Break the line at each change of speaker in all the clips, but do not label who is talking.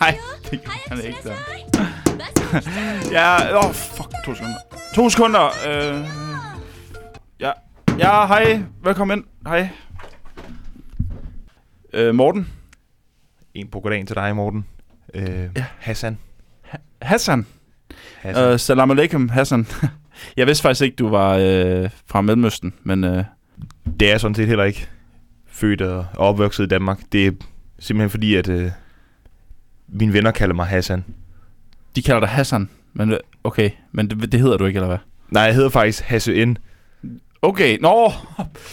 Nej, det kan han ikke da. ja, åh, oh, fuck, to sekunder. To sekunder. Øh, ja, ja, hej. Velkommen ind. Hej. Øh, Morten.
En på goddagen til dig, Morten. Øh,
Ja.
Hassan.
Hassan.
Hassan.
Øh, salam alaikum, Hassan. jeg vidste faktisk ikke, du var øh, fra Mellemøsten, men øh,
Det er jeg sådan set heller ikke født og opvokset i Danmark. Det er simpelthen fordi, at øh, mine venner kalder mig Hassan.
de kalder dig Hassan. Men okay, men det, det hedder du ikke, eller hvad?
Nej, jeg hedder faktisk Hasse N.
Okay, nå.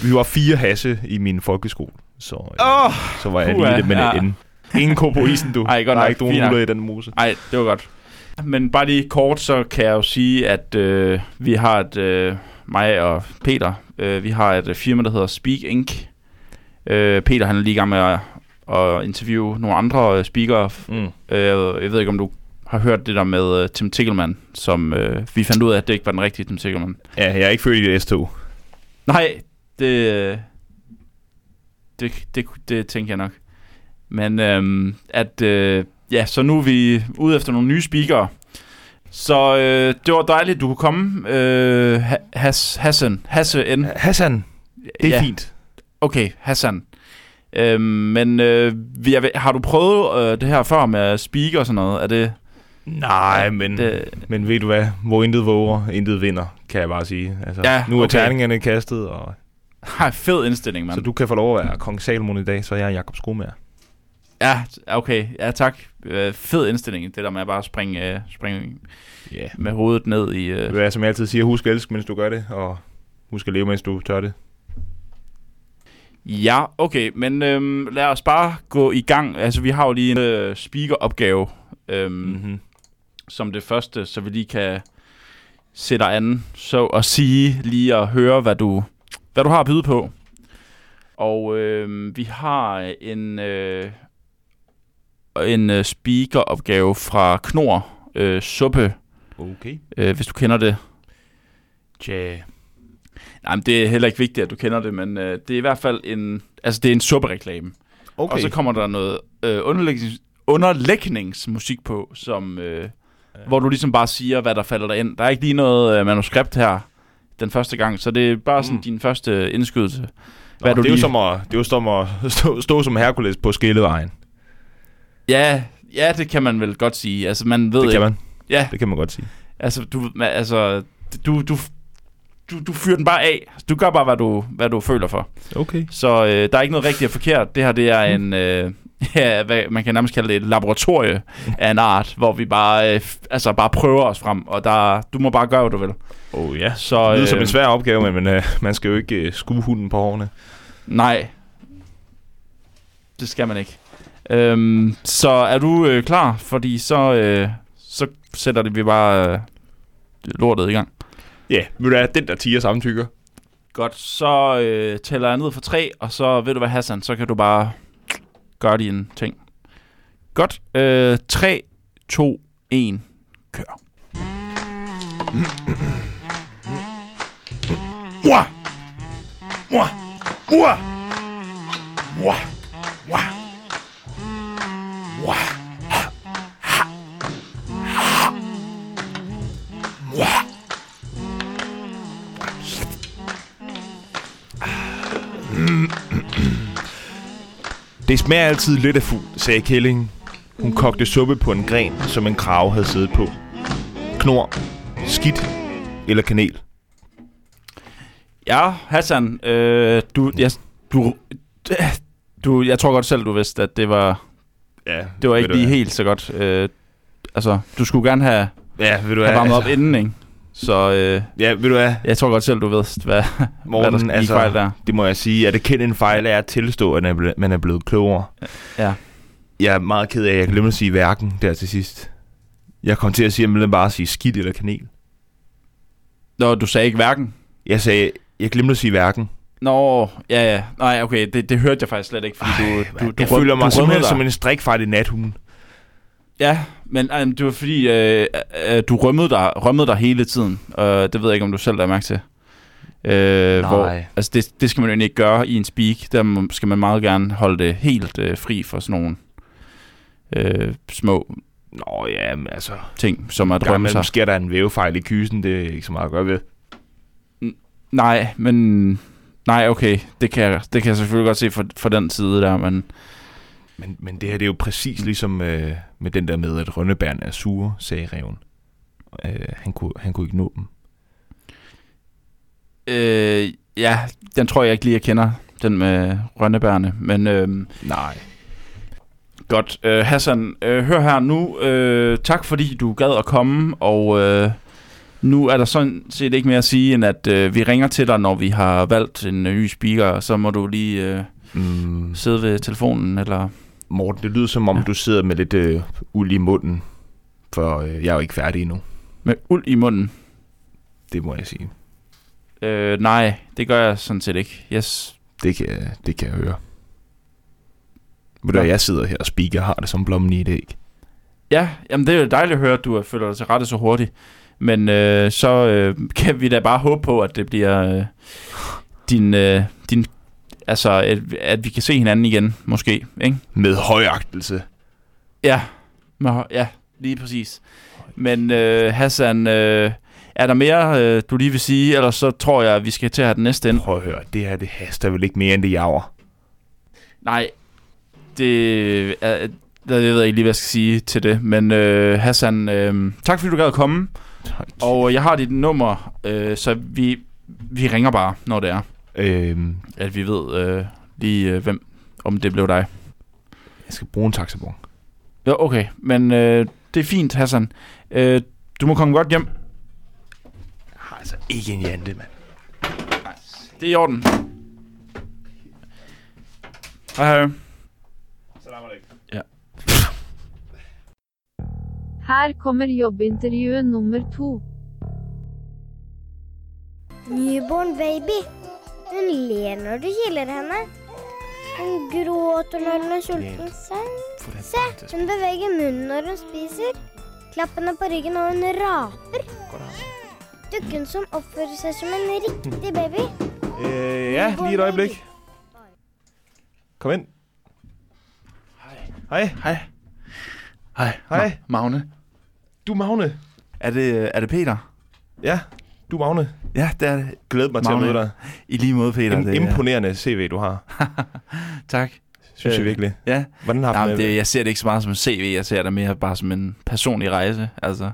Vi var fire Hasse i min folkeskole, så, øh,
Åh,
så var jeg lige med
ja.
N. Ingen ko på isen, du.
Ej, godt
Der er
nok.
ikke nogen ruller i den mose.
Ej, det var godt. Men bare lige kort, så kan jeg jo sige, at øh, vi har et, øh, mig og Peter, øh, vi har et øh, firma, der hedder Speak Inc. Øh, Peter han er lige i gang med at, at interviewe nogle andre øh, speakere.
Mm.
Øh, jeg ved ikke, om du har hørt det der med øh, Tim Tickleman, som øh, vi fandt ud af, at det ikke var den rigtige Tim Tickleman.
Ja, jeg er ikke født i det S2.
Nej, det, det, det, det tænker jeg nok. Men øhm, at, øh, ja, så nu er vi ude efter nogle nye speakere. Så øh, det var dejligt, at du kunne komme. Øh, Ha- Has, Hassan, Hasse N.
Hassan, det er
ja,
fint.
Okay, Hassan. Øhm, men øh, jeg har du prøvet øh, det her før med speaker og sådan noget? Er det...
Nej, men,
det
men ved du hvad? Hvor intet våger, intet vinder, kan jeg bare sige. Altså,
Ja,
nu er
okay.
terningerne kastet, og
har fed indstilling, mand.
Så du kan få lov at være kong Salomon i dag, så jeg er Jakob Skomager.
Ja, okay. Ja, tak. Øh, fed indstilling, det der med at bare springe, øh, springe.
Yeah.
med hovedet ned i... Øh,
Hvad som jeg altid siger, husk at elske, mens du gør det, og husk at leve, mens du tør det.
Ja, okay, men øhm, lad os bare gå i gang. Altså, vi har jo lige en øh, speaker-opgave øhm, mm.
Mm-hmm.
som det første, så vi lige kan sætte dig an så at sige lige at høre, hvad du, hvad du har at byde på. Og øhm, vi har en, øh, en øh, speaker-opgave fra Knor øh, Suppe,
Okay.
øh, hvis du kender det.
Tja.
Nej, men det er heller ikke vigtigt, at du kender det, men øh, det er i hvert fald en, altså det er en suppereklame.
Okay.
Og så kommer der noget øh, underlægnings, underlægningsmusik på, som, øh, hvor du ligesom bare siger, hvad der falder dig ind. Der er ikke lige noget øh, manuskript her den første gang, så det er bare sådan
Mm.
din første indskydelse.
Nå,
hvad du
det, er jo
lige-
som at, det er jo som at stå, stå som Hercules på skillevejen.
Ja, ja, det kan man vel godt sige. Altså, man ved
Det
ikke,
kan man.
Ja,
Det kan man godt sige.
altså, du, altså, du, du, du, du fyrer den bare af. Du gør bare, hvad du, hvad du føler for.
Okay.
Så øh, der er ikke noget rigtigt og forkert. Det her, det er en... Øh, ja, hvad, man kan nærmest kalde det et laboratorie af en art, hvor vi bare, øh, altså bare prøver os frem, og der, du må bare gøre, hvad du vil.
Oh ja.
Så,
Det lyder som
øh,
en svær opgave, men, men uh, man skal jo ikke uh, skue hunden på hårene.
Nej, det skal man ikke. Øhm, så er du øh, klar? Fordi så, øh, så sætter det vi bare øh, lortet i gang.
Ja, vil du have den der tiger samtykker?
Godt, så øh, tæller jeg ned for tre, og så ved du hvad, Hassan, så kan du bare gøre dine ting. Godt, øh, 3, 2, 1, kør.
Wah! Wah! Wah! Wah! Wah! Wah! Det smager altid lidt af fugl, sagde kællingen. Hun kogte suppe på en gren, som en krave havde siddet på. Knor, skidt eller kanel.
Ja, Hassan, øh, du, jeg, du, du, jeg tror godt selv, du vidste, at det var,
Ja,
det var ikke lige helt så godt. Øh, altså, du skulle gerne have,
Ja, ved du
have varmet op
altså,
inden, ikke? Så øh,
Ja, ved du hvad?
jeg tror godt selv, du ved, hvad, hvad der
Morten,
gik
altså,
fejl der.
det må jeg sige, at det kendt en fejl er at tilstå, at man er blevet klogere.
Ja.
Jeg er meget ked af, at jeg glemte at sige hverken der til sidst. Jeg kom til at sige, at bare at sige skidt eller kanel.
Nå, du sagde ikke hverken.
Jeg sagde, jeg glemte at sige hverken.
Nå, ja, ja. Nej, okay, det, det hørte jeg faktisk slet ikke, fordi du, du, du,
jeg
røm-
føler
du
mig
rømmede
simpelthen som en strikfejl i nathunden.
Ja, men øh, det var fordi, øh, øh, du rømmede dig, rømmede dig hele tiden. Øh, det ved jeg ikke, om du selv har mærke til. Øh, hvor,
Nej.
altså det, det skal man jo ikke gøre i en speak. Der skal man meget gerne holde det helt øh, fri for sådan nogle øh, små
Nå ja, men altså...
ting, som at
imellem
sig.
sker der en vævefejl i kysen, det er ikke så meget at gøre ved.
Nej, men... Nej, okay. Det kan jeg, det kan jeg selvfølgelig godt se fra, fra den side der, men...
Men, men det her, det er jo præcis ligesom øh, med den der med, at rønnebærne er sure, sagde reven. Øh, han, kunne, han kunne ikke nå dem.
Øh, ja, den tror jeg ikke lige, jeg kender, den med rønnebærne. Men øh,
Nej.
godt. Øh, Hassan, øh, hør her nu. Øh, tak fordi du gad at komme, og øh, nu er der sådan set ikke mere at sige, end at øh, vi ringer til dig, når vi har valgt en ny speaker, og så må du lige øh,
Mm,
sidde ved telefonen, eller...
Morten, det lyder som om,
Ja.
ja. du sidder med lidt øh, uld i munden. For øh, jeg er jo ikke færdig endnu.
Med uld i munden.
Det må jeg sige.
Øh, nej, det gør jeg sådan set ikke. Yes.
Det kan, jeg- det kan jeg høre. Ved du, hvad, jeg sidder her og speaker har det som blommen i et æg.
Ja, jamen det er jo dejligt at høre, at du føler dig til rette så hurtigt. Men øh, så øh, kan vi da bare håbe på, at det bliver øh, din, øh, din... Altså, at, at vi kan se hinanden igen, måske, ikke?
Med højagtelse.
Ja, Nå, ja lige præcis. Men øh, Hassan, øh, er der mere, øh, du lige vil sige? Ellers så tror jeg, at vi skal til at have den næste ind.
Prøv at høre, det her det haster vel ikke mere end det jager.
Nej, det er... Jeg ved ikke lige, hvad jeg skal sige til det. Men øh, Hassan, øh, tak fordi du gad at komme. Og jeg har dit nummer, øh, så vi, vi ringer bare, når det er,
Øhm,
at vi ved øh, lige, øh, hvem, om det blev dig.
jeg skal bruge en taxabon.
Ja, okay, men øh, det er fint, Hassan. Øh, du må komme godt hjem.
Jeg har altså ikke en jante, mand.
Det er i orden. Hej, hej.
Salam alaikum.
Her kommer jobbintervjuet nummer to.
Newborn baby. Hun ler når du kiler henne. Hun gråter når hun er sulten. Se, hun beveger munnen når hun spiser. Klapp henne på ryggen og hun raper. Dukken som oppfører seg som en riktig baby.
Øh, ja, lige et øjeblik. Kom ind. Hej.
Hej. Hej.
Hej.
Ma- Magne.
Du er Magne.
Er det, er det Peter?
Ja, du er Magne.
Ja, det er det.
Glæder mig til at
Magne.
møde dig.
I lige måde, Peter.
Im-
det er-
imponerende CV, du har.
tak.
Synes jeg
Øh,
virkelig.
Ja,
Hvordan har
Nej,
det?
jeg ser det ikke så meget som en CV, jeg ser det mere bare som en personlig rejse. Altså,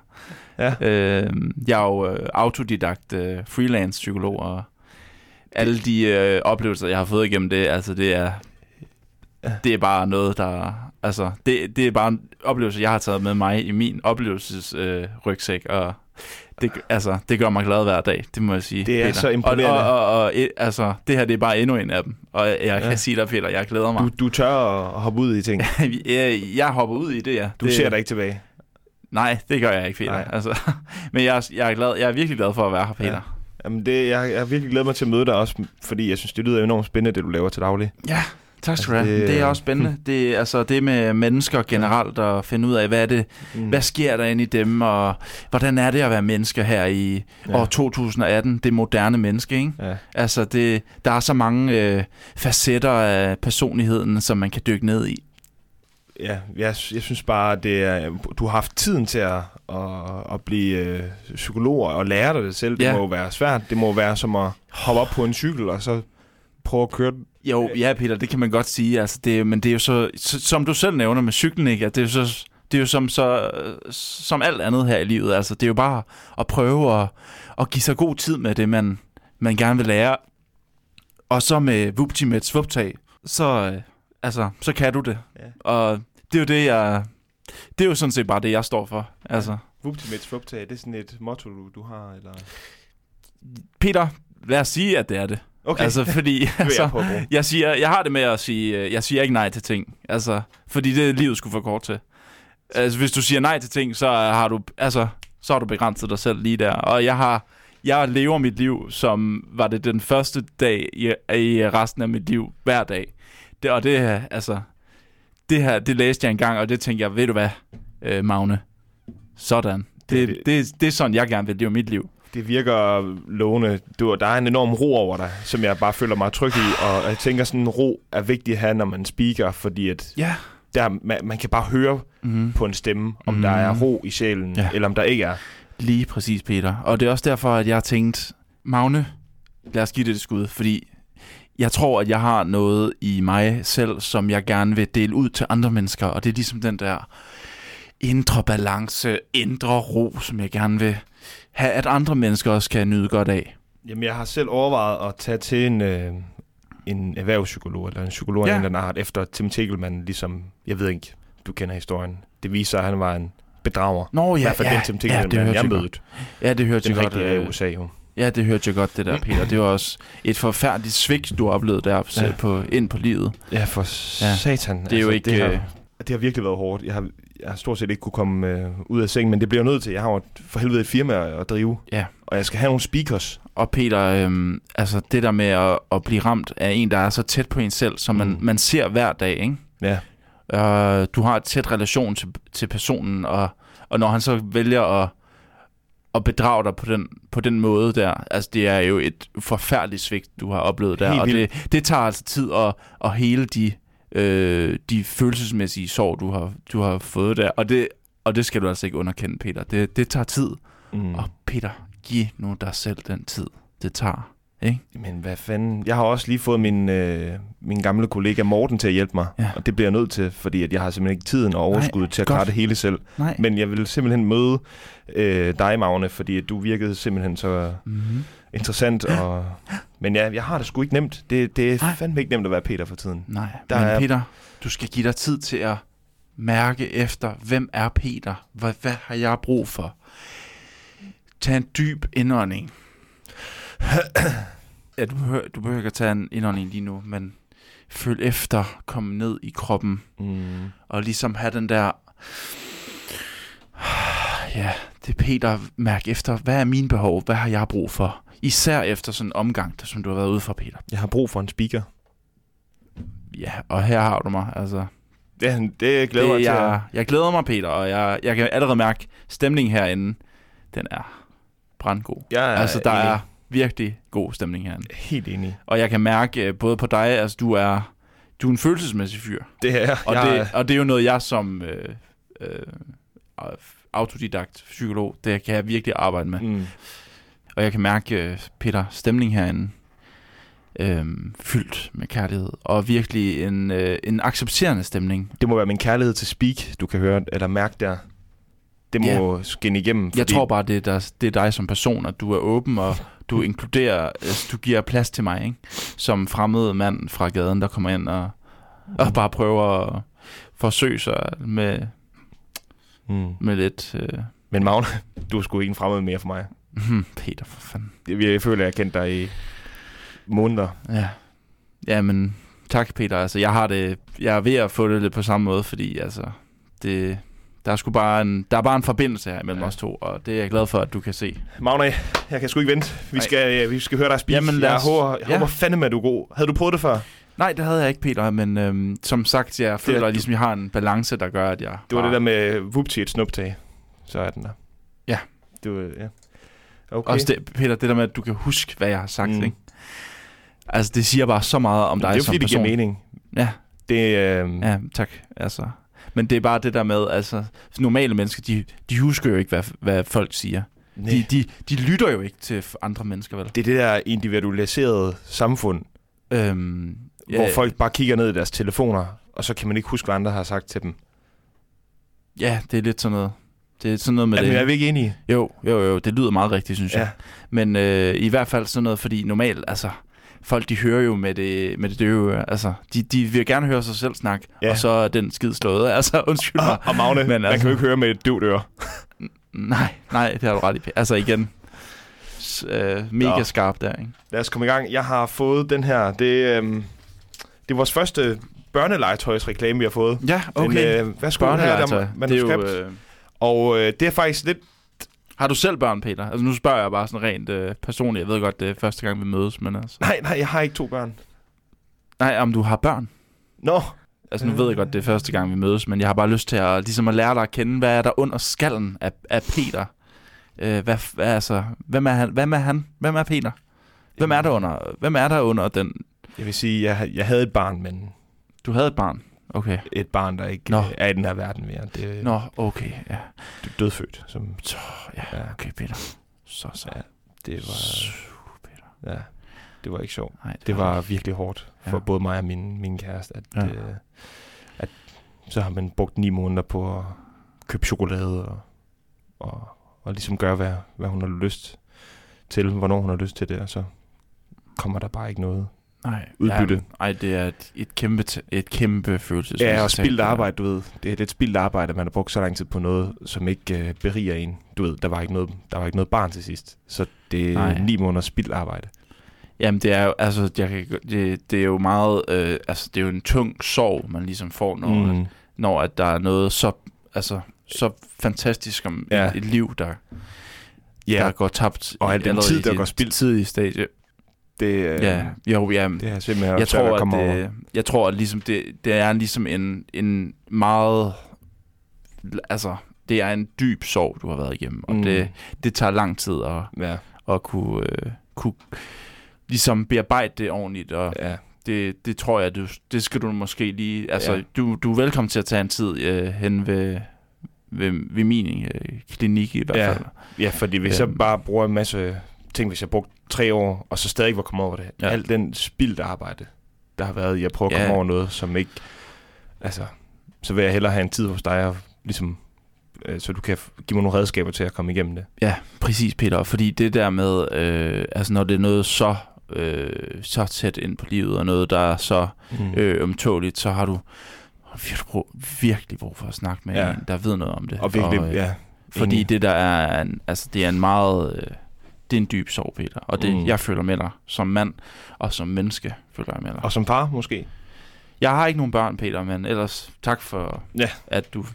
Ja.
øh, jeg er jo øh, autodidakt øh, freelance psykolog, og alle de øh, oplevelser, jeg har fået igennem det, altså det er,
Ja.
Det er bare noget, der... Altså, det, det er bare en oplevelse, jeg har taget med mig i min oplevelses øh, rygsæk, og det, altså, det gør mig glad hver dag, det må jeg sige.
Det er
Peter.
så imponerende.
Og, og, og, og et, altså, det her, det er bare endnu en af dem, og jeg,
Ja.
kan sige dig, Peter, jeg glæder mig.
Du, du tør at hoppe ud i ting.
jeg, jeg hopper ud i det, ja.
Du
det,
ser dig ikke tilbage.
Nej, det gør jeg ikke, Peter.
Nej.
Altså, men jeg, er- jeg, er glad, jeg er virkelig glad for at være her, Peter.
Ja. Jamen det, jeg, jeg har virkelig glædet mig til at møde dig også, fordi jeg synes, det lyder enormt spændende, det du laver til daglig.
Ja, tak skal du
Altså,
have.
det,
Det, det er også spændende. Det, er, altså, det med mennesker generelt at finde ud af, hvad er det,
Mm.
hvad sker der inde i dem, og hvordan er det at være menneske her i
Ja.
år 2018, det moderne menneske, ikke?
Ja.
Altså, det, der er så mange øh, facetter af personligheden, som man kan dykke ned i.
Ja, jeg, jeg synes bare, det er, du har haft tiden til at, at, at blive øh, psykolog og lære dig det selv. Det
Ja.
må jo være svært. Det må være som at hoppe op på en cykel og så prøve at køre.
Jo, ja, Peter, det kan man godt sige. Altså, det, men det er jo så, som du selv nævner med cyklen, ikke? At det er jo så, det er jo som, så, øh, som alt andet her i livet. Altså, det er jo bare at prøve at, at give sig god tid med det, man, man gerne vil lære. Og så med Vupti med et svuptag, så, øh, altså, så kan du det.
Ja.
Og det er jo det, jeg... Det er jo sådan set bare det, jeg står for. Altså,
Vuptimets fuptag, det er sådan et motto, du, du har, eller...
Peter, lad os sige, at det er det.
Okay,
Altså, fordi... altså,
jeg.
Jeg siger, jeg har det med at sige, øh, jeg siger ikke nej til ting. Altså, fordi det livet skulle for kort til. Altså, hvis du siger nej til ting, så har du, altså, så har du begrænset dig selv lige der. Og jeg har, jeg lever mit liv, som var det den første dag i, i resten af mit liv, hver dag. Det, og det her, altså, det her, det læste jeg engang, og det tænkte jeg, ved du hvad, øh, Magne, sådan. Det,
Det-
det, det, det er sådan, jeg gerne vil leve mit liv.
Det virker lovende. Du, der er en enorm ro over dig, som jeg bare føler mig tryg i. Og jeg tænker, sådan en ro er vigtig at have, når man speaker, fordi at
Ja.
Der, man, man kan bare høre
Mm.
på en stemme, om mm. der er
Mm.
ro i sjælen,
ja.
eller om der ikke er.
Lige præcis, Peter. Og det er også derfor, at jeg har tænkt, Magne, lad os give det et skud, fordi jeg tror, at jeg har noget i mig selv, som jeg gerne vil dele ud til andre mennesker, og det er ligesom den der indre balance, indre ro, som jeg gerne vil have, at andre mennesker også kan nyde godt af.
Jamen, jeg har selv overvejet at tage til en, øh, en erhvervspsykolog, eller en psykolog af
Ja.
en eller anden art, efter Tim Tegelmann, ligesom, jeg ved ikke, du kender historien. Det viser sig, at han var en bedrager.
Nå ja, ja,
den Tim
ja,
Tegelmann,
det
ja,
hørte
jeg mødte.
Ja, det hørte
Den
jeg godt.
er
øh,
USA, jo.
Ja, det hørte jeg godt, det der, Peter. Det var også et forfærdeligt svigt, du har oplevet der
Ja.
på, ind på livet.
Ja, for
Ja.
satan.
Det er jo ikke...
Det har,
øh,
det har virkelig været hårdt. Jeg har, jeg har stort set ikke kunne komme øh, ud af sengen, men det bliver jeg nødt til. Jeg har jo for helvede et firma at drive.
Ja.
Og jeg skal have nogle speakers.
Og Peter, øhm, altså det der med at, at blive ramt af en, der er så tæt på en selv, som man,
Mm.
man ser hver dag, ikke?
Ja.
Øh, du har et tæt relation til, til personen, og, og når han så vælger at, at bedrage dig på den, på den måde der, altså det er jo et forfærdeligt svigt, du har oplevet der,
Helt
og
vildt.
det, det tager altså tid at, at hele de, øh, de følelsesmæssige sår, du har, du har fået der, og det, og det skal du altså ikke underkende, Peter. Det, det tager tid,
Mm.
og Peter, giv nu dig selv den tid, det tager. Ikke?
Men hvad fanden? Jeg har også lige fået min, øh, min gamle kollega Morten til at hjælpe mig.
Ja.
Og det bliver jeg nødt til, fordi at jeg har simpelthen ikke tiden og overskud til at
godt.
klare det hele selv.
Nej.
Men jeg vil simpelthen møde øh, dig, Magne, fordi at du virkede simpelthen så
Mm-hmm.
interessant. Og... Men ja, jeg har det sgu ikke nemt. Det, det er
Nej.
fandme ikke nemt at være Peter for tiden.
Nej,
Der
men
er-
Peter, du skal give dig tid til at mærke efter, hvem er Peter? Hvad, hvad har jeg brug for? Tag en dyb indånding. ja, du behøver, du behøver ikke at tage en indånding lige nu, men føl efter, kom ned i kroppen,
Mm.
og ligesom have den der... Ja, det er Peter, mærk efter, hvad er mine behov? Hvad har jeg brug for? Især efter sådan en omgang, der, som du har været ude for, Peter.
Jeg har brug for en speaker.
Ja, og her har du mig, altså.
Ja, det glæder
det,
mig til.
jeg,
at-
jeg glæder mig, Peter, og jeg, jeg kan allerede mærke, stemningen herinde, den er brandgod.
Jeg er
altså, der
enig.
er virkelig god stemning herinde.
Helt enig.
Og jeg kan mærke øh, både på dig, altså du er, du er en følelsesmæssig fyr.
Det er jeg.
Og,
jeg
det, og det er jo noget, jeg som øh, øh, autodidakt psykolog, det kan jeg virkelig arbejde med.
Mm.
Og jeg kan mærke, øh, Peter, stemning herinde, øh, fyldt med kærlighed. Og virkelig en, øh, en accepterende stemning.
Det må være min kærlighed til speak, du kan høre, eller mærke der. Det må skinne igennem.
Jeg tror bare, det er, der, det er dig som person, at du er åben, og du inkluderer, altså, du giver plads til mig, ikke? Som fremmed mand fra gaden, der kommer ind og, og bare prøver at forsøge sig med,
Mm.
med lidt... Øh,
Men Magne, du er sgu ikke en fremmed mere for mig.
Hmm, Peter, for fanden.
Jeg, føler, jeg har kendt dig i måneder.
Ja. ja, men tak, Peter. Altså, jeg har det... Jeg er ved at få det lidt på samme måde, fordi altså... Det, der er sgu bare en, der er bare en forbindelse her mellem
Ja.
os to, og det er jeg glad for, at du kan se.
Magne, jeg kan sgu ikke vente. Vi
Nej.
skal, øh, vi skal høre dig speak.
Jamen, lad
jeg
os-
håber, jeg
ja.
håber fandeme, at du er god. Havde du prøvet det før?
Nej, det havde jeg ikke, Peter, men øhm, som sagt, jeg føler,
du-
at ligesom, jeg har en balance, der gør, at jeg...
Det var
bare,
det der med vupti et snuptag. Så er den der.
Ja.
Det var, ja. Okay.
Også det, Peter, det der med, at du kan huske, hvad jeg har sagt,
Mm.
ikke? Altså, det siger bare så meget om
det er
dig
jo
som
fordi, det giver
person.
mening.
Ja,
Det, øh,
ja, tak. Altså. Men det er bare det der med, altså, normale mennesker, de, de husker jo ikke, hvad, hvad folk siger.
nej.
De, de, de lytter jo ikke til andre mennesker, vel?
det er det der individualiserede samfund,
Øhm,
ja. hvor folk bare kigger ned i deres telefoner, og så kan man ikke huske, hvad andre har sagt til dem.
Ja, det er lidt sådan noget. Det er sådan noget med
Men
det.
er vi ikke enige?
Jo, jo, jo, det lyder meget rigtigt, synes jeg.
Ja.
Men øh, i hvert fald sådan noget, fordi normalt, altså, folk de hører jo med det, med det døve, øre. altså, de, de vil gerne høre sig selv snakke,
Ja.
og så er den skid slået, altså, undskyld mig.
Og Magne,
Men
Men man
altså-
kan jo ikke høre med et døvt øre.
Nej, nej, det har du ret i. Altså igen, øh, mega
Nå.
skarp der, ikke?
Lad os komme i gang. Jeg har fået den her. Det, øhm, det er vores første børnelegetøjsreklame, vi har fået.
Ja,
Den, øh, værsgo, her er
Børnelegetøj.
der
Det er jo, øh,
Og øh, det er faktisk lidt...
har du selv børn, Peter? Altså nu spørger jeg bare sådan rent øh, personligt. Jeg ved godt, det er første gang, vi mødes, men altså...
Nej, nej, jeg har ikke to børn.
Nej, om du har børn?
Nå,
Altså nu ved jeg godt, det er første gang, vi mødes, men jeg har bare lyst til at, ligesom at lære dig at kende, hvad er der under skallen af, af Peter? Øh, hvad, hvad, altså, hvem er han? Hvem er han? Hvem er Peter? Hvem er der under? Hvem er der under den?
jeg vil sige, jeg, jeg havde et barn, men
Du havde et barn. Okay.
et barn, der ikke
Nå.
øh, er i den her verden mere. Det er
Nå, okay, ja.
dødfødt. Som,
Så, ja,
Ja.
okay, Peter. Så, så.
Ja, det var,
Super, Peter.
ja, det var ikke sjovt.
Nej,
Det var virkelig hårdt for
Ja.
både mig og min, min kæreste, at,
ja.
øh, at så har man brugt ni måneder på at købe chokolade og, og, og ligesom gøre, hvad, hvad hun har lyst til, hvornår hun har lyst til det, og så kommer der bare ikke noget.
Nej,
udbytte.
Ja, ej, det er et, et kæmpe, t- et kæmpe følelsesmæssigt
Ja, og spildt arbejde, du ved. Det er lidt spildt arbejde, at man har brugt så lang tid på noget, som ikke øh, beriger en. Du ved, der var ikke noget, der var ikke noget barn til sidst. Så det er
Nej.
ni måneder spildt arbejde.
Jamen, det er jo, altså, jeg kan, det, det er jo meget, øh, altså, det er jo en tung sorg, man ligesom får, når, mm. når at der er noget så, altså, så fantastisk om
Ja.
et, et liv, der,
Ja,
der går tabt.
Og
i-
al den tid,
i
der går spildt.
Tidlige stadie.
Det, øh,
Ja, jo, ja.
det er simpelthen
jeg tror,
at
at det, jeg tror, at ligesom det, det er ligesom en, en meget, altså, det er en dyb sorg, du har været igennem, og
Mm.
det, det tager lang tid at,
Ja,
at kunne, øh, kunne ligesom bearbejde det ordentligt, og
ja.
det, det tror jeg, du, det skal du måske lige... Altså,
Ja.
du, du er velkommen til at tage en tid øh, hen ved, ved, ved min øh, klinik i hvert
Ja.
fald.
ja, fordi hvis jeg
Øhm.
bare bruger en masse ting, hvis jeg brugte tre år, og så stadig ikke var kommet over det. Ja. Alt den spildt arbejde, der har været i at prøve at komme
Ja.
over noget, som ikke... Altså, så vil jeg hellere have en tid hos dig, og ligesom, øh, så du kan give mig nogle redskaber til at komme igennem det.
Ja, præcis, Peter. Fordi det der med, øh, altså når det er noget så, øh, så tæt ind på livet, og noget, der er så
Mm.
øh, ømtåligt, så har du virkelig brug, virkelig brug for at snakke med
Ja.
en, der ved noget om det.
og virkelig,
øh,
ja.
Fordi
enig.
det der er en, altså det er en meget øh, det er en dyb sorg, Peter. Og det
Mm.
jeg føler med dig som mand og som menneske føler jeg med dig.
Og som far, måske.
Jeg har ikke nogen børn, Peter, men ellers tak for
Ja.
at du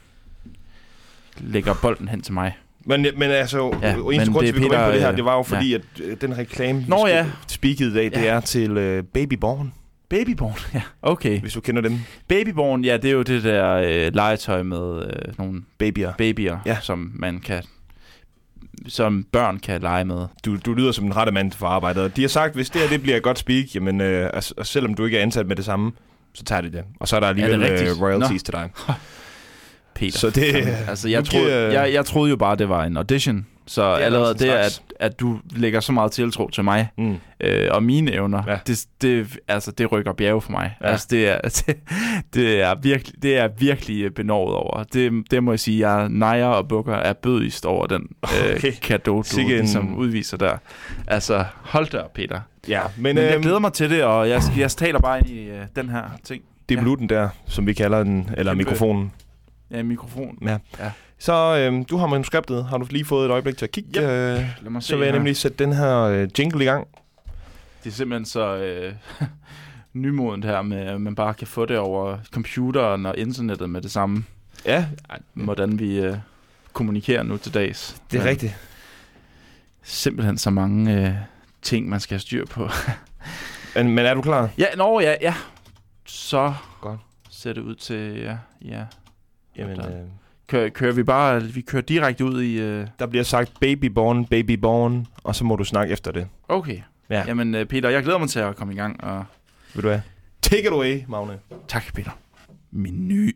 lægger bolden hen til mig.
Men, men altså, ja,
Ja,
eneste
men
grund
det
til, at vi kom ind på det her, det var jo fordi, at øh, den reklame,
Nå ja.
speakede i dag, det
Ja.
er til øh, Babyborn,
Babyborn, ja. Okay.
hvis du kender dem.
Babyborn, ja, det er jo det der øh, legetøj med øh, nogle
Babyer.
babyer,
Ja.
som man kan som børn kan lege med.
Du, du lyder som den rette mand for arbejdet. De har sagt, hvis det her det bliver et godt speak, jamen, øh, altså, og selvom du ikke er ansat med det samme, så tager de det. Og så er der alligevel
det
øh, royalties til dig.
Peter.
Så det-
altså, jeg, troede, jeg, jeg troede jo bare, det var en audition. Så
er
allerede
en
det, at, at du lægger så meget tiltro til mig
Mm.
øh, og mine evner,
Ja.
ja. det, det, altså, det rykker bjerge for mig.
Ja.
Ja. Altså, det, er, det, det, er virkelig, det er virkelig benovet over. Det, det må jeg sige, jeg nejer og bukker er bødigst over den øh,
Okay.
kado, du
en-
ligesom udviser der. Altså, hold da op, Peter.
Ja, men,
Men jeg
øhm,
glæder mig til det, og jeg, jeg taler bare ind i øh, den her ting.
det er bluten der, som vi kalder den, eller
Kæmpe-
mikrofonen.
Ja, mikrofon.
Ja.
Ja.
Så øhm, du har manuskriptet. Har du lige fået et øjeblik til at kigge?
Yep.
Øh,
Lad mig se
så vil jeg
her.
nemlig sætte den her øh, jingle i gang.
Det er simpelthen så øh, nymodent her med, at man bare kan få det over computeren og internettet med det samme.
Ja,
Hvordan vi øh, kommunikerer nu til dags.
det er
Men
rigtigt.
Simpelthen så mange øh, ting, man skal have styr på.
Men, men er du klar?
ja, nå ja, ja. Så
Godt.
ser det ud til, ja, ja.
Jamen, øh,
Kører, kører vi bare, vi kører direkte ud i... Øh,
der bliver sagt babyborn, babyborn, og så må du snakke efter det.
okay.
Ja.
Jamen øh, Peter, jeg glæder mig til at komme i gang, og
Vil du have? Take it away, Magne.
tak Peter. Min nye...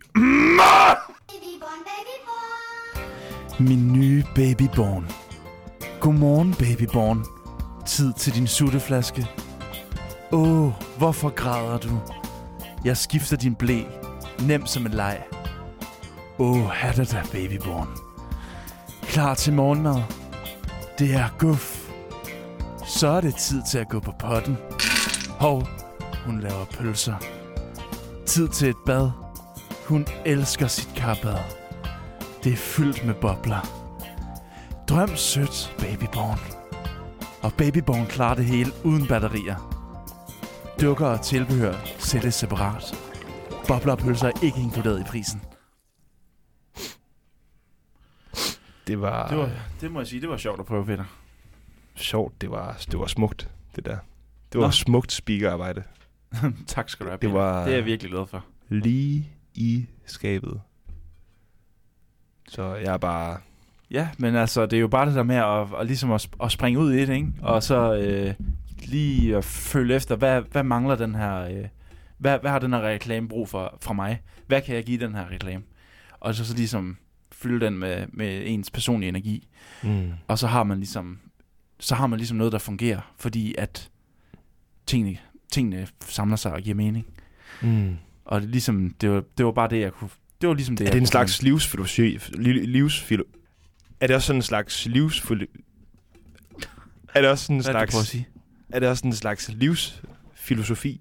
Min nye babyborn. Godmorgen, babyborn. Tid til din sutteflaske. Åh, hvorfor græder du? Jeg skifter din blæ. Nem som en leg. Oh, er det da, babyborn. Klar til morgenmad. Det er guf. Så er det tid til at gå på potten. Hov, hun laver pølser. Tid til et bad. Hun elsker sit karbad. Det er fyldt med bobler. Drøm sødt, babyborn. Og babyborn klarer det hele uden batterier. Dukker og tilbehør sælges separat. Bobler og pølser er ikke inkluderet i prisen.
Det var,
Det, var, det må jeg sige, det var sjovt at prøve, Peter.
sjovt. Det var, det var smukt, det der. Det var
Nå.
smukt speakerarbejde.
tak skal du have,
Det
Peter.
var-
det er jeg virkelig glad for.
Lige i skabet. Så jeg er bare...
Ja, men altså, det er jo bare det der med at, at, ligesom at, at springe ud i det, ikke? Og så øh, lige at følge efter, hvad, hvad mangler den her... Øh, hvad, hvad har den her reklame brug for fra mig? Hvad kan jeg give den her reklame? Og så, så ligesom fylde den med, med ens personlige energi.
Mm.
Og så har man ligesom så har man ligesom noget, der fungerer, fordi at tingene, tingene samler sig og giver mening.
Mm.
Og det, ligesom, det, var, det var bare det, jeg kunne... Det var ligesom det,
Er
jeg
det en
kunne
slags livsfilosofi? li- livsfilo er det også sådan en slags livsfilo er det også sådan en
Hvad
slags
sige?
er det også en slags livsfilosofi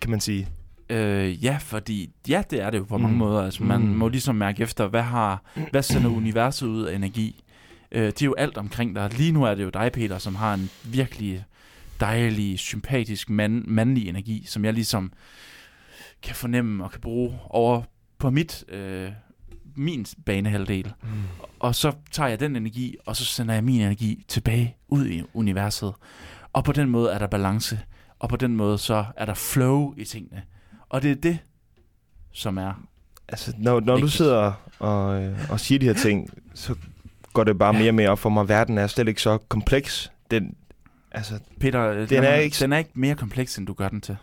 kan man sige?
Øh, ja, fordi ja, det er det jo på
Mm.
mange måder. Altså, man
Mm.
må ligesom mærke efter, hvad har hvad sender universet ud af energi? Øh, det er jo alt omkring dig. Lige nu er det jo dig, Peter, som har en virkelig dejlig, sympatisk, mand, mandlig energi, som jeg ligesom kan fornemme og kan bruge over på mit øh, min banehalvdel.
Mm.
Og så tager jeg den energi, og så sender jeg min energi tilbage ud i universet. Og på den måde er der balance. Og på den måde så er der flow i tingene. Og det er det, som er...
Altså, når, når du sidder og, øh, og siger de her ting, så går det bare mere og mere op for mig. Verden er slet ikke så kompleks. Den, altså,
Peter,
Den er ikke-
den er ikke mere kompleks, end du gør den til.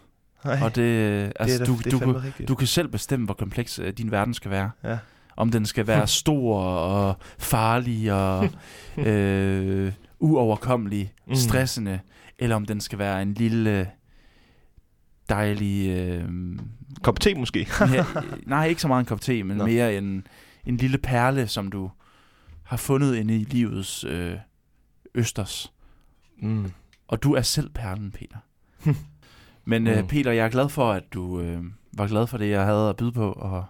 nej,
Og det, altså,
det er, da-
du,
det er
du,
rigtigt.
du kan selv bestemme, hvor kompleks øh, din verden skal være.
Ja.
Om den skal være stor og farlig og øh, uoverkommelig,
Mm.
stressende, eller om den skal være en lille dejlig... Øh,
Kop te måske.
ja, nej, ikke så meget en kop te, men
Nå.
mere en, en lille perle, som du har fundet inde i livets øh, østers.
mm.
Og du er selv perlen, Peter. Men øh,
Mm.
Peter, jeg er glad for, at du øh, var glad for det, jeg havde at byde på. Og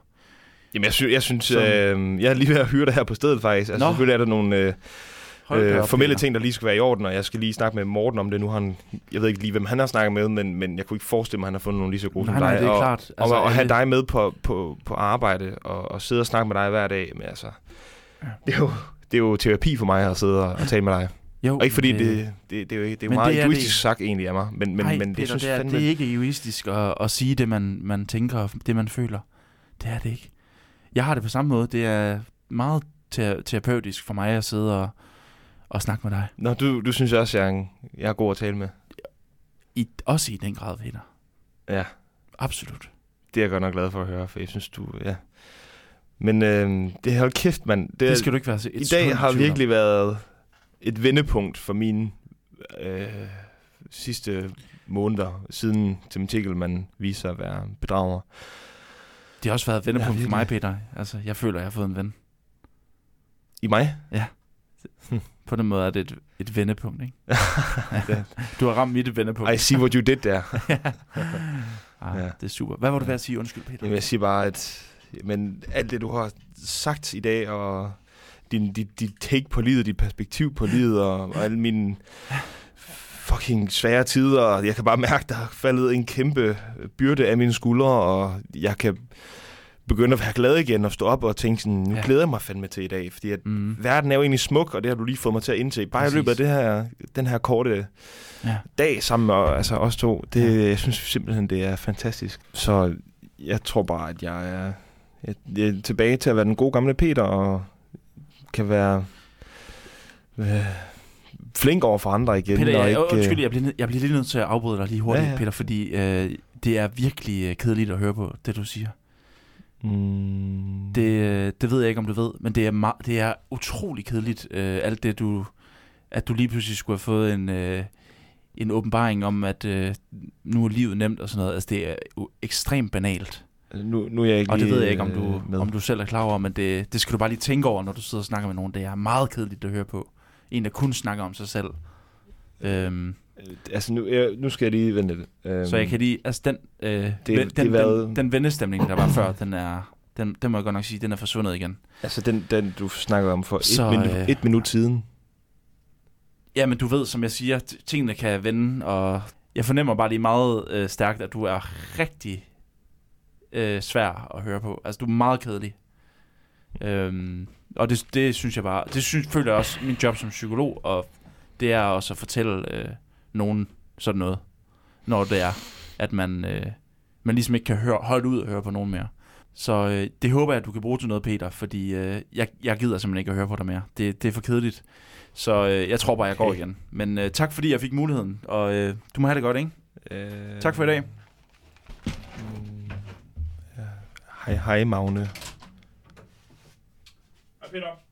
Jamen, jeg, sy- jeg synes,
Som-
øh, jeg er lige ved at hyre dig her på stedet faktisk. Altså,
Nå.
selvfølgelig er der nogle øh, øh, formelle ting, der lige skal være i orden, og jeg skal lige snakke med Morten om det. Nu har han, jeg ved ikke lige, hvem han har snakket med, men, men jeg kunne ikke forestille mig, at han har fundet nogle lige så gode
Nej,
som
nej,
dig.
det er
og,
klart.
Altså, og, og have dig med på, på, på arbejde, og, og sidde og snakke med dig hver dag. Men altså,
Ja.
det, er jo, det er jo terapi for mig at sidde og, og tale med dig.
Jo,
Og ikke fordi
men
det, det, det, er jo, det er meget
det er
egoistisk
det.
sagt egentlig af mig, men, men,
nej,
men det
Peter,
synes
det, er,
fandme...
det er ikke egoistisk at, at sige det, man, man tænker, og det, man føler. Det er det ikke. Jeg har det på samme måde. Det er meget te- terapeutisk for mig at sidde og, og snakke med dig.
Nå, du, du synes også, jeg er, en, jeg er god at tale med.
I, også i den grad, Peter.
Ja.
Absolut.
Det er jeg godt nok glad for at høre, for jeg synes, du... Ja. Men øh, det hold kæft, mand. Det,
Det, skal du ikke være et
I dag har
om.
virkelig været et vendepunkt for mine øh, sidste måneder, siden Tim Tickelman viser sig at være bedrager.
Det har også været et vendepunkt
Ja,
for mig. Peter. Altså, jeg føler, jeg har fået en ven.
I mig?
På den måde er det et, et vendepunkt, ikke? Du har ramt mit vendepunkt.
I see what you did der.
ah,
Ja.
Det er super. Hvad var du ved at sige? Undskyld, Peter.
Jamen, jeg siger bare, at men alt det, du har sagt i dag, og din, dit, dit take på livet, dit perspektiv på livet, og, og alle mine fucking svære tider, og jeg kan bare mærke, der er faldet en kæmpe byrde af mine skuldre, og jeg kan begynde at være glad igen og stå op og tænke sådan, nu
Ja.
glæder jeg mig fandme til i dag, fordi at
Mm.
verden er jo egentlig smuk, og det har du lige fået mig til at indse. Bare
Præcis.
i løbet af det her, den her korte
Ja.
dag sammen med altså os to, det,
Ja.
jeg synes simpelthen, det er fantastisk. Så jeg tror bare, at jeg er, jeg, jeg er tilbage til at være den gode gamle Peter, og kan være øh, flink over for andre igen.
Peter,
og
jeg,
ikke, øh,
undskyld, jeg bliver, jeg bliver lige nødt til at afbryde dig lige hurtigt,
Ja, ja.
Peter, fordi øh, det er virkelig øh, kedeligt at høre på, det du siger.
Mm,
Det, øh, det ved jeg ikke, om du ved, men det er, ma- det er utrolig kedeligt, øh, alt det du, at du lige pludselig skulle have fået en, øh, en åbenbaring om, at øh, nu er livet nemt og sådan noget. Altså, det er jo ekstremt banalt.
nu, nu er jeg ikke
Og det ved jeg ikke, om du,
øh, med.
om du selv er klar over, men det, det skal du bare lige tænke over, når du sidder og snakker med nogen. Det er meget kedeligt at høre på. En, der kun snakker om sig selv. Øhm,
Øh, Altså, nu, jeg, nu skal jeg lige vente lidt. Øhm,
så jeg kan lige, altså den, øh, det,
det
den,
er
den,
været-
den, den vendestemning, der var før, den er, den, den må jeg godt nok sige, den er forsvundet igen.
Altså, den, den du snakkede om for
Så,
et, minut,
øh,
et minut siden.
Ja, men du ved, som jeg siger, tingene kan vende, og jeg fornemmer bare lige meget øh, stærkt, at du er rigtig øh, svær at høre på. Altså, du er meget kedelig. Øhm, og det, det synes jeg bare, det synes, føler jeg også min job som psykolog, og det er også at fortælle øh, nogen sådan noget, når det er, at man, øh, man ligesom ikke kan høre, holde ud og høre på nogen mere. Så øh, det håber jeg, at du kan bruge til noget, Peter, fordi øh, jeg, jeg gider simpelthen ikke at høre på dig mere. Det, det er for kedeligt. Så øh, jeg tror bare, jeg går
Okay.
igen. Men øh, tak fordi jeg fik muligheden, og øh, du må have det godt, ikke?
Øh,
Tak for i dag.
Hej hej, Magne.
Hej Peter.